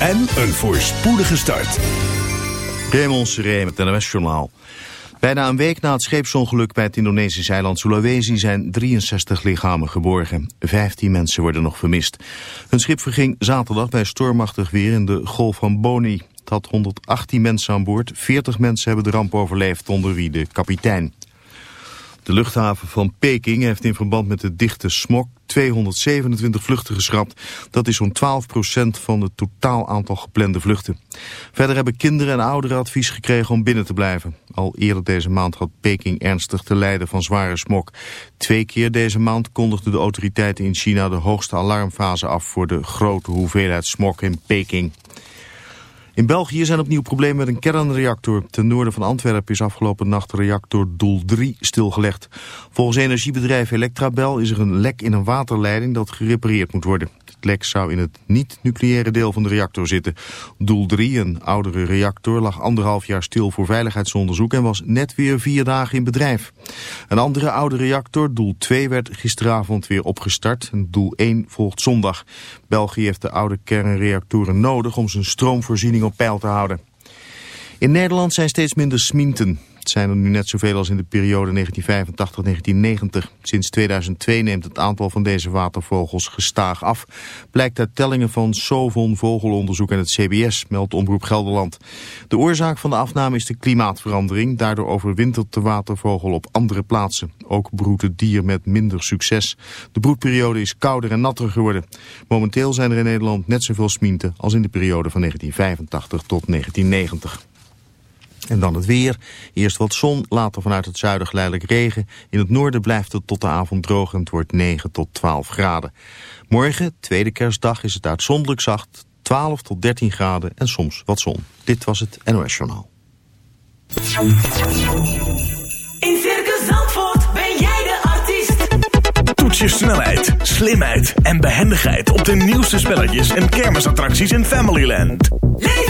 en een voorspoedige start. Raymond Seré met het NOS-journaal. Bijna een week na het scheepsongeluk bij het Indonesische eiland Sulawesi zijn 63 lichamen geborgen. 15 mensen worden nog vermist. Hun schip verging zaterdag bij stormachtig weer in de Golf van Boni. Het had 118 mensen aan boord. 40 mensen hebben de ramp overleefd, onder wie de kapitein. De luchthaven van Peking heeft in verband met de dichte smok 227 vluchten geschrapt. Dat is zo'n 12% van het totaal aantal geplande vluchten. Verder hebben kinderen en ouderen advies gekregen om binnen te blijven. Al eerder deze maand had Peking ernstig te lijden van zware smok. Twee keer deze maand kondigden de autoriteiten in China de hoogste alarmfase af voor de grote hoeveelheid smok in Peking. In België zijn opnieuw problemen met een kernreactor. Ten noorden van Antwerpen is afgelopen nacht reactor Doel 3 stilgelegd. Volgens energiebedrijf Electrabel is er een lek in een waterleiding dat gerepareerd moet worden. Lek zou in het niet-nucleaire deel van de reactor zitten. Doel 3, een oudere reactor, lag anderhalf jaar stil voor veiligheidsonderzoek en was net weer vier dagen in bedrijf. Een andere oude reactor, Doel 2, werd gisteravond weer opgestart. Doel 1 volgt zondag. België heeft de oude kernreactoren nodig om zijn stroomvoorziening op peil te houden. In Nederland zijn steeds minder sminten. Het zijn er nu net zoveel als in de periode 1985-1990. Sinds 2002 neemt het aantal van deze watervogels gestaag af. Blijkt uit tellingen van Sovon Vogelonderzoek en het CBS, meldt Omroep Gelderland. De oorzaak van de afname is de klimaatverandering. Daardoor overwintert de watervogel op andere plaatsen. Ook broedt het dier met minder succes. De broedperiode is kouder en natter geworden. Momenteel zijn er in Nederland net zoveel sminten als in de periode van 1985 tot 1990. En dan het weer. Eerst wat zon, later vanuit het zuiden geleidelijk regen. In het noorden blijft het tot de avond droog en het wordt 9 tot 12 graden. Morgen, tweede kerstdag, is het uitzonderlijk zacht. 12 tot 13 graden en soms wat zon. Dit was het NOS Journaal. In Circus Zandvoort ben jij de artiest. Toets je snelheid, slimheid en behendigheid op de nieuwste spelletjes en kermisattracties in Familyland. Leef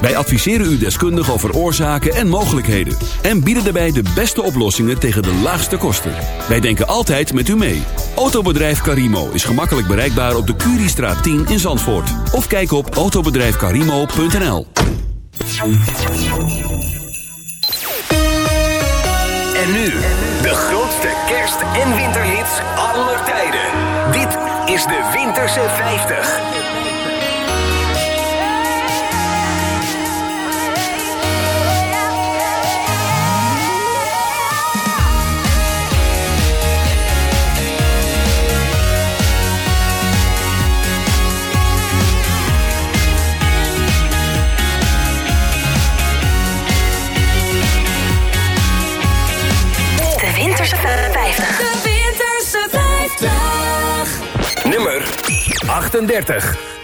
Wij adviseren u deskundig over oorzaken en mogelijkheden. En bieden daarbij de beste oplossingen tegen de laagste kosten. Wij denken altijd met u mee. Autobedrijf Carimo is gemakkelijk bereikbaar op de Curiestraat 10 in Zandvoort. Of kijk op autobedrijfcarimo.nl En nu, de grootste kerst- en winterhits aller tijden. Dit is de Winterse 50. Winterse 50. De Winterse 50. Nummer 38.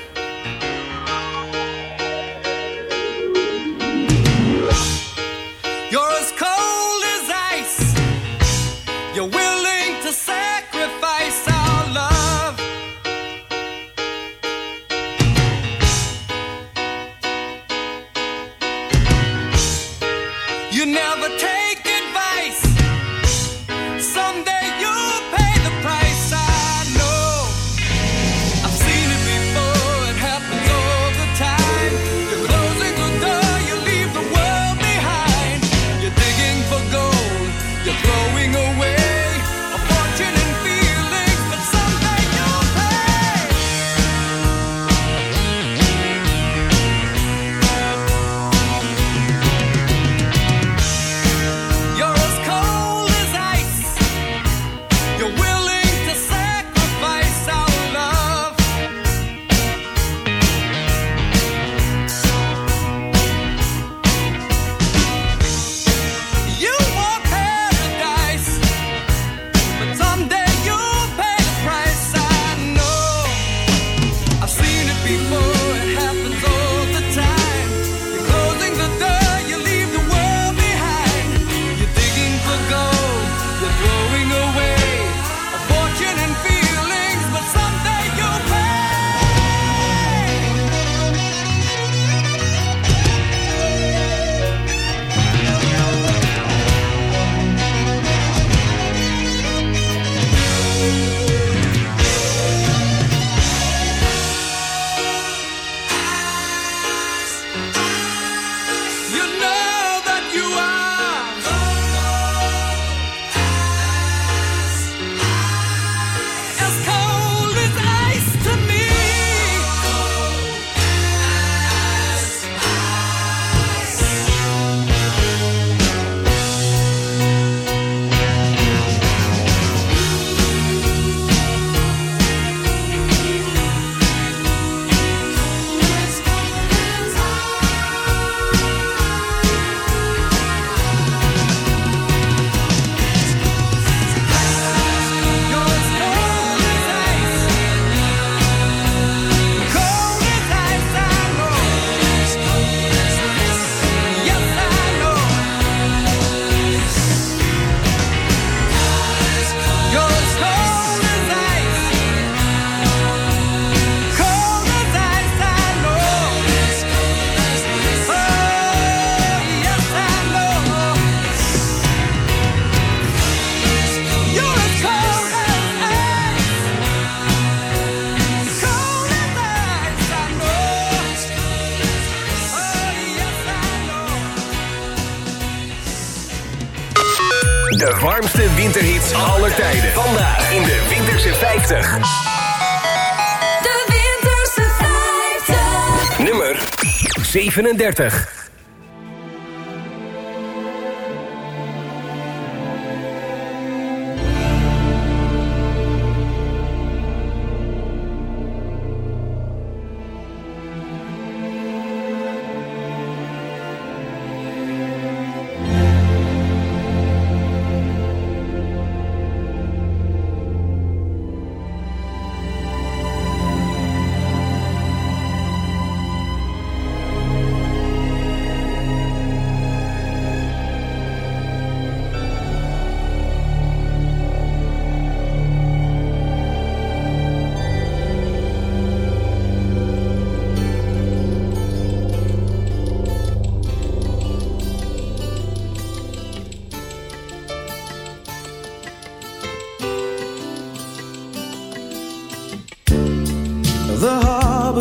37.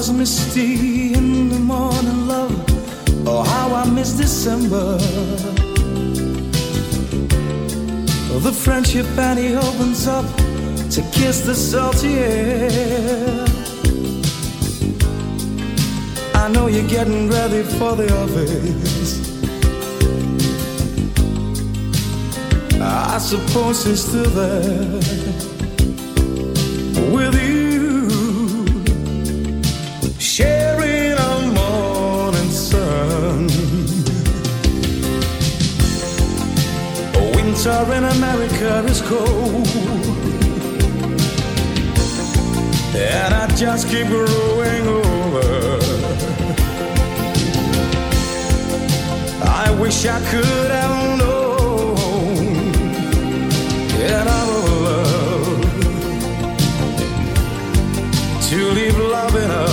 Harbor's misty in the morning, love. Oh, how I miss December. The friendship and he opens up to kiss the salty air. I know you're getting ready for the office. I suppose he's still there Winter in America is cold, and I just keep growing over. I wish I could have known and our love to leave loving alone.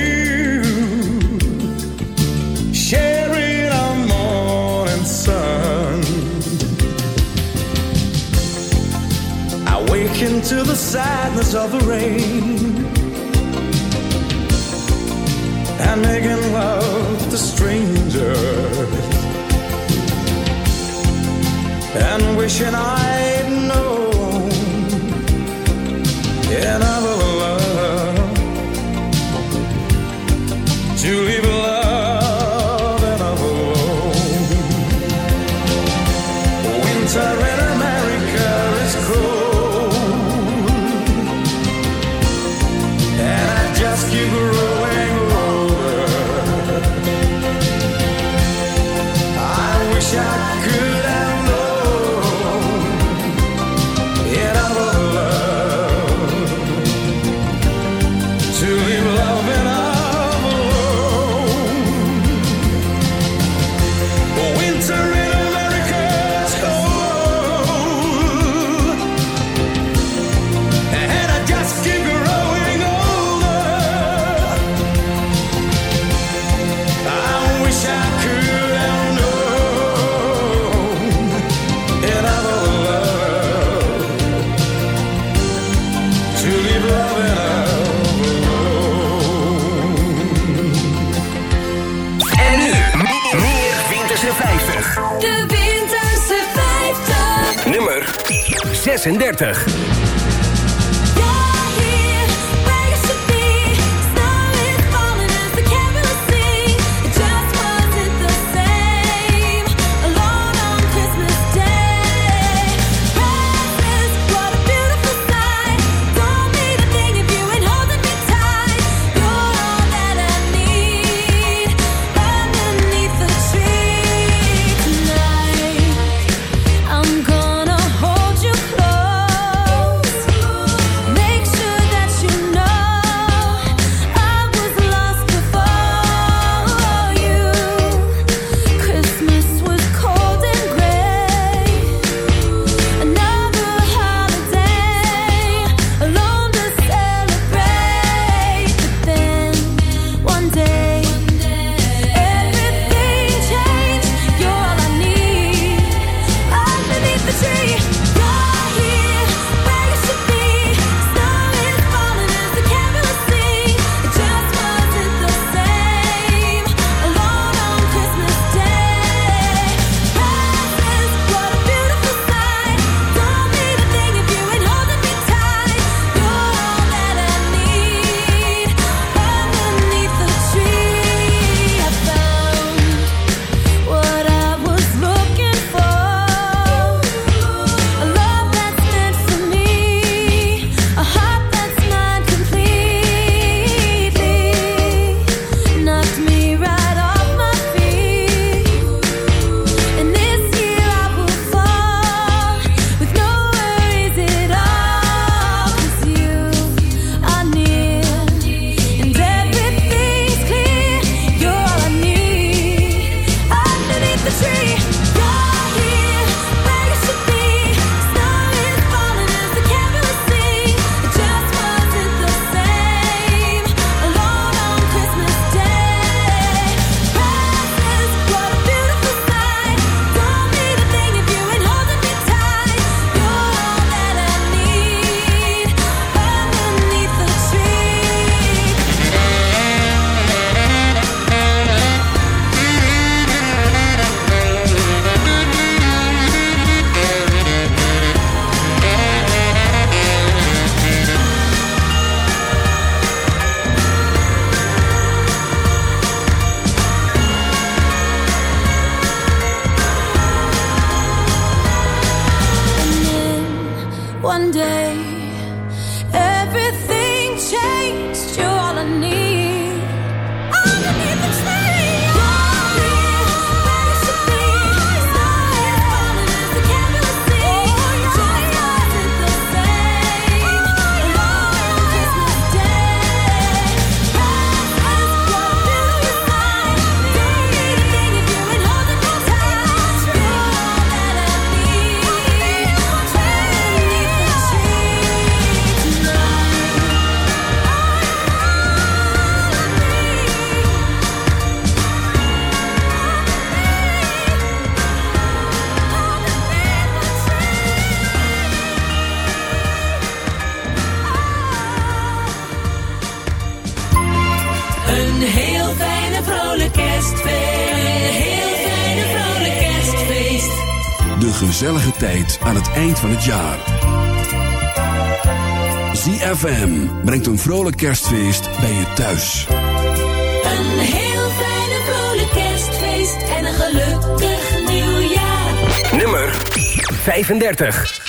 into the sadness of the rain. And making love to strangers. And wishing I'd known in other 36. het jaar. Brengt een vrolijk kerstfeest bij je thuis. Een heel fijne vrolijk kerstfeest en een gelukkig nieuwjaar. Nummer 35.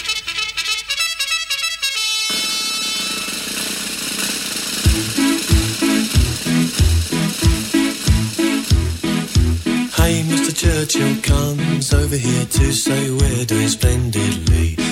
Hey, Mr. Churchill comes over here to say we're doing splendidly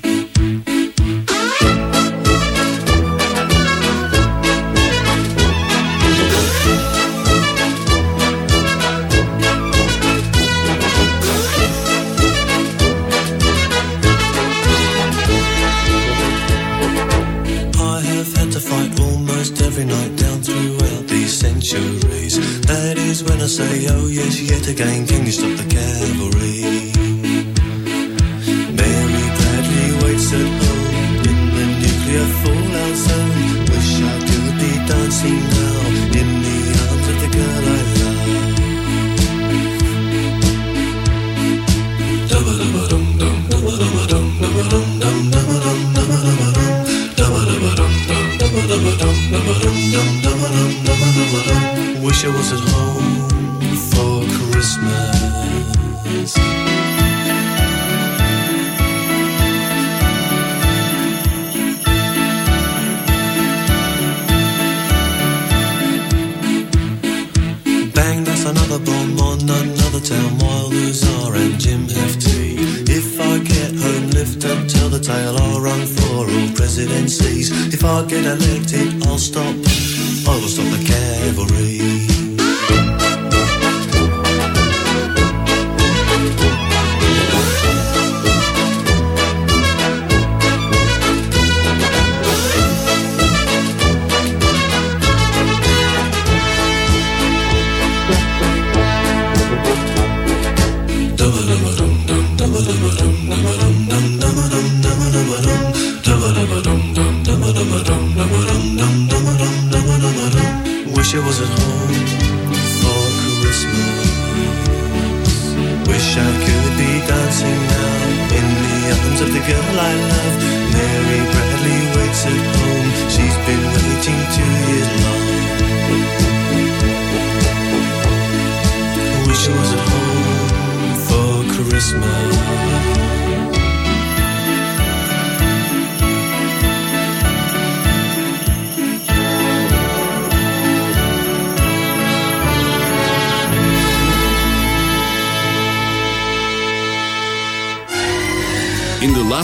太感应天女授 presidencies. If I get elected, I'll stop. I will stop the cavalry.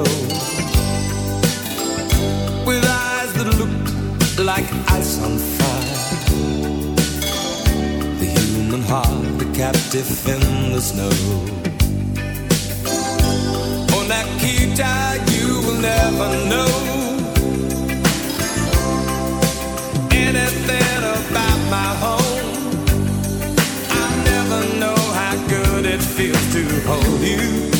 road with eyes that look like ice on fire. The human heart, a captive in the snow. Oh, on that Akita, you will never know anything about my home. I never know how good it feels to hold you.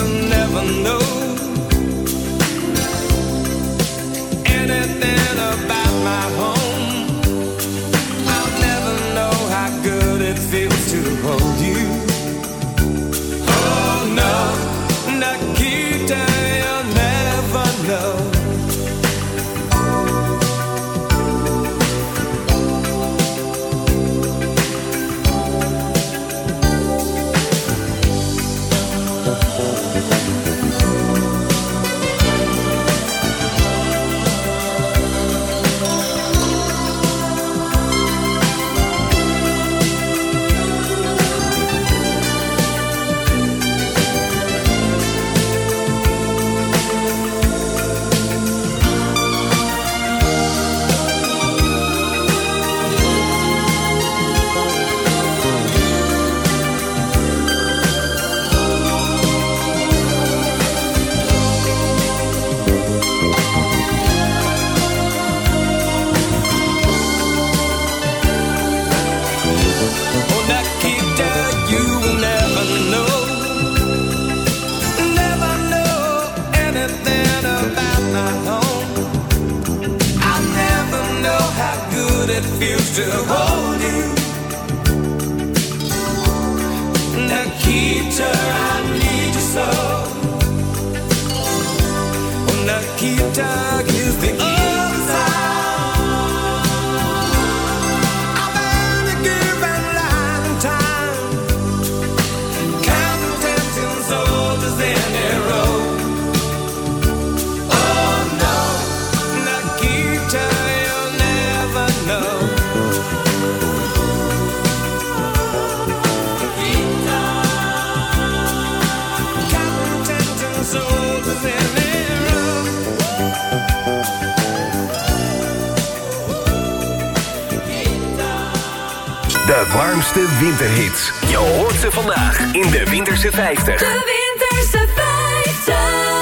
grootste winterhits. Je hoort ze vandaag in de Winterse 50. De Winterse 50.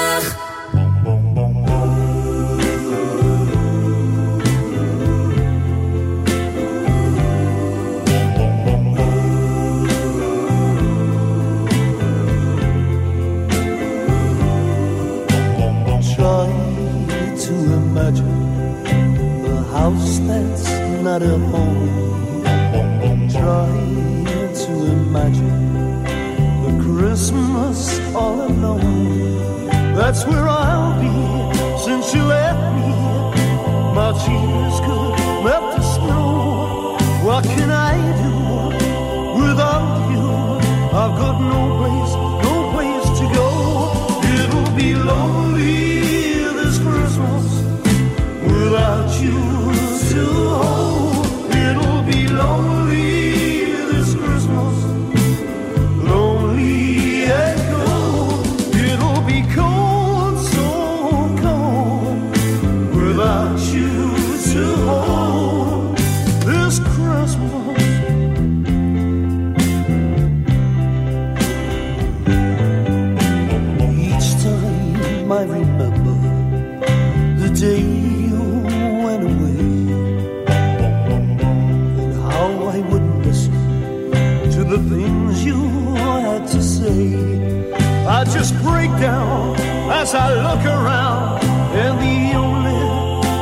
to say. I just break down as I look around, and the only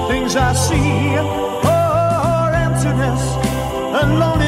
things I see are emptiness and loneliness.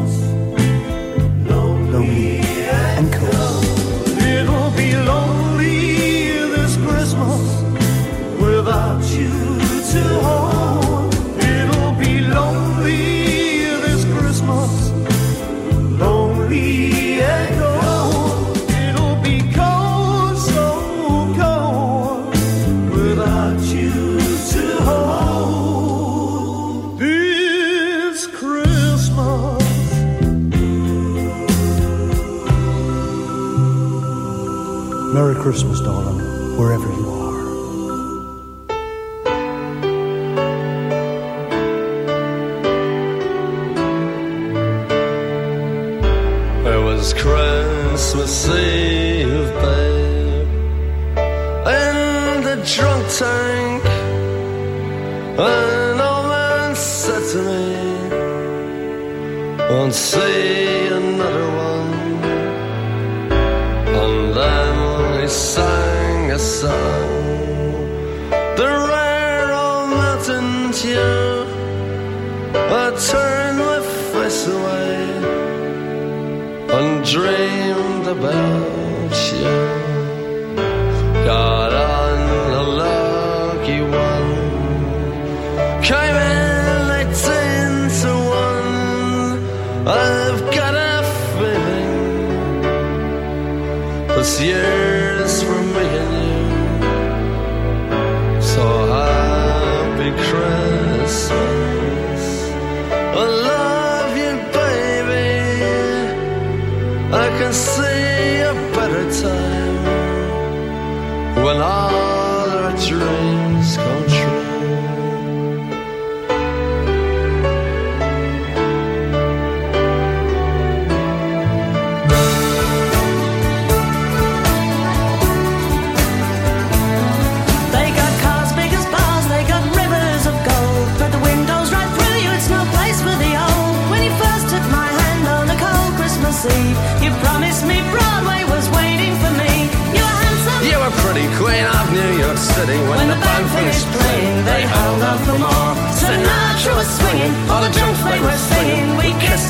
Christmas, darling.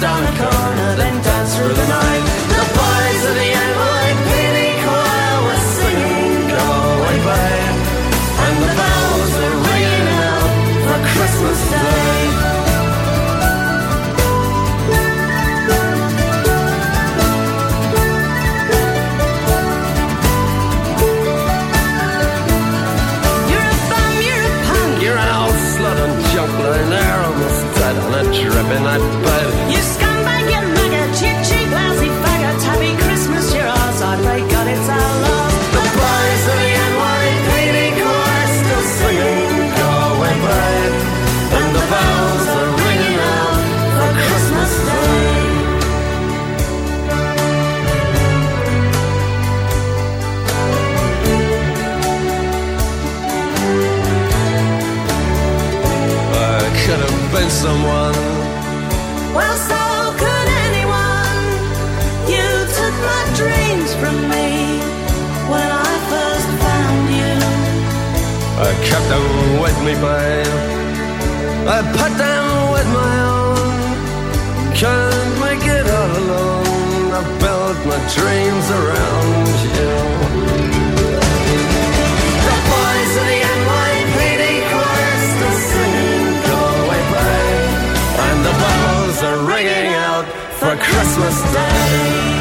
don't come. Them with me, babe. I put them with my own. Can't make it all alone. I built my dreams around you. The boys of the NYPD chorus are singing "Go Away, Babe," and the bells are ringing out for Christmas Day.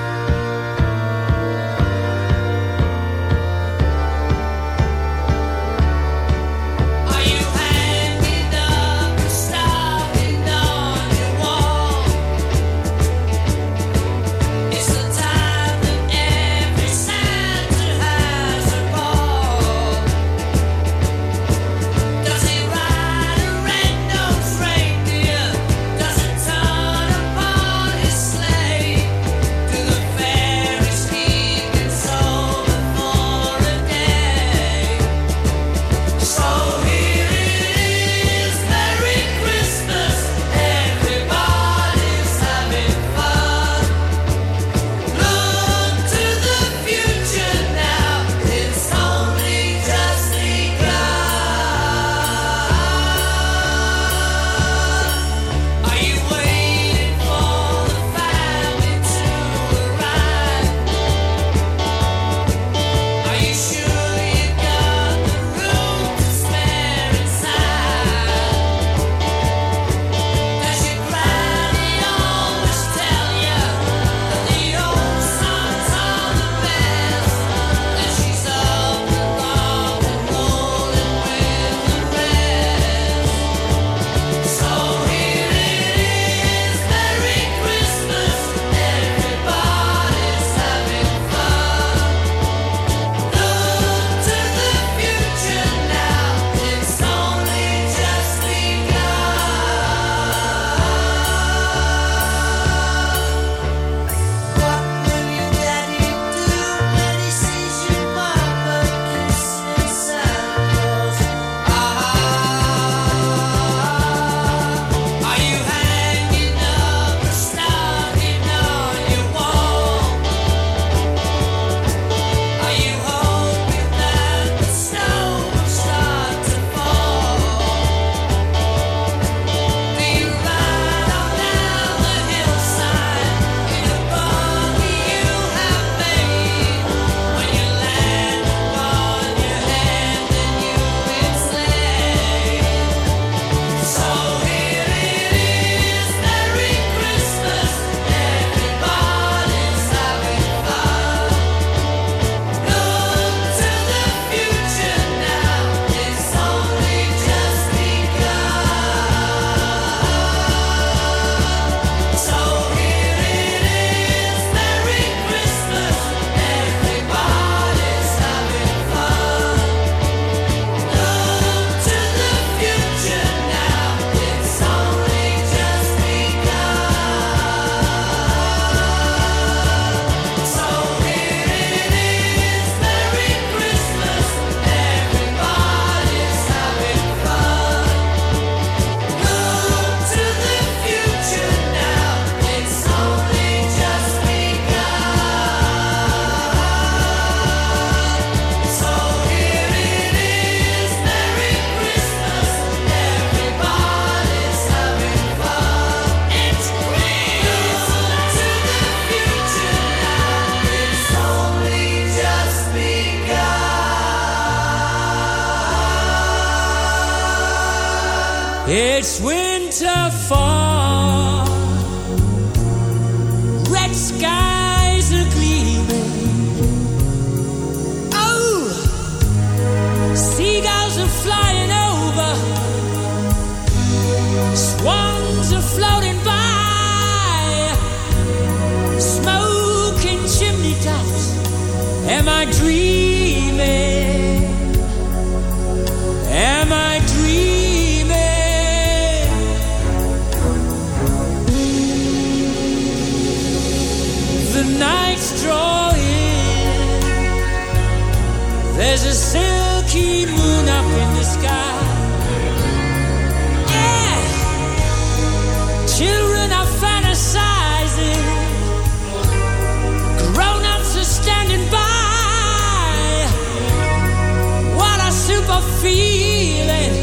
feeling?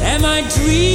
Am I dreaming?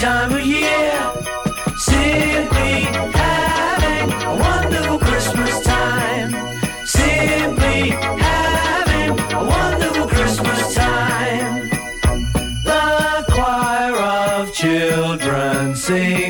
time of year. Simply having a wonderful Christmas time. Simply having a wonderful Christmas time. The choir of children sing.